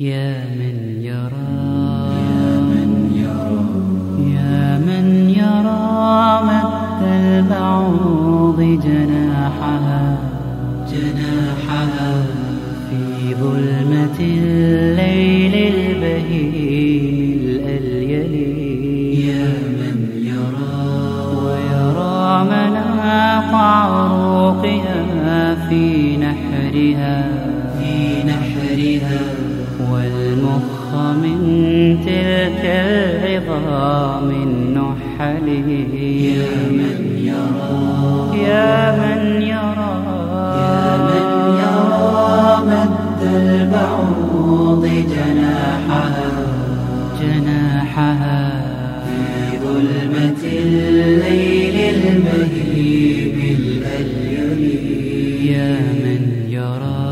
يا من يرى يا من يرى يا من يرى مد البعوض جناحها جناحها في ظلمة الليل البهيم الأليل. يا من يرى ويرى مناق عروقها في نحرها في نحرها من تلك العظام النحل يا من يرى يا من يرى يا من يرى مد البعوض جناحها جناحها في ظلمة الليل المهيب الأليل يا من يرى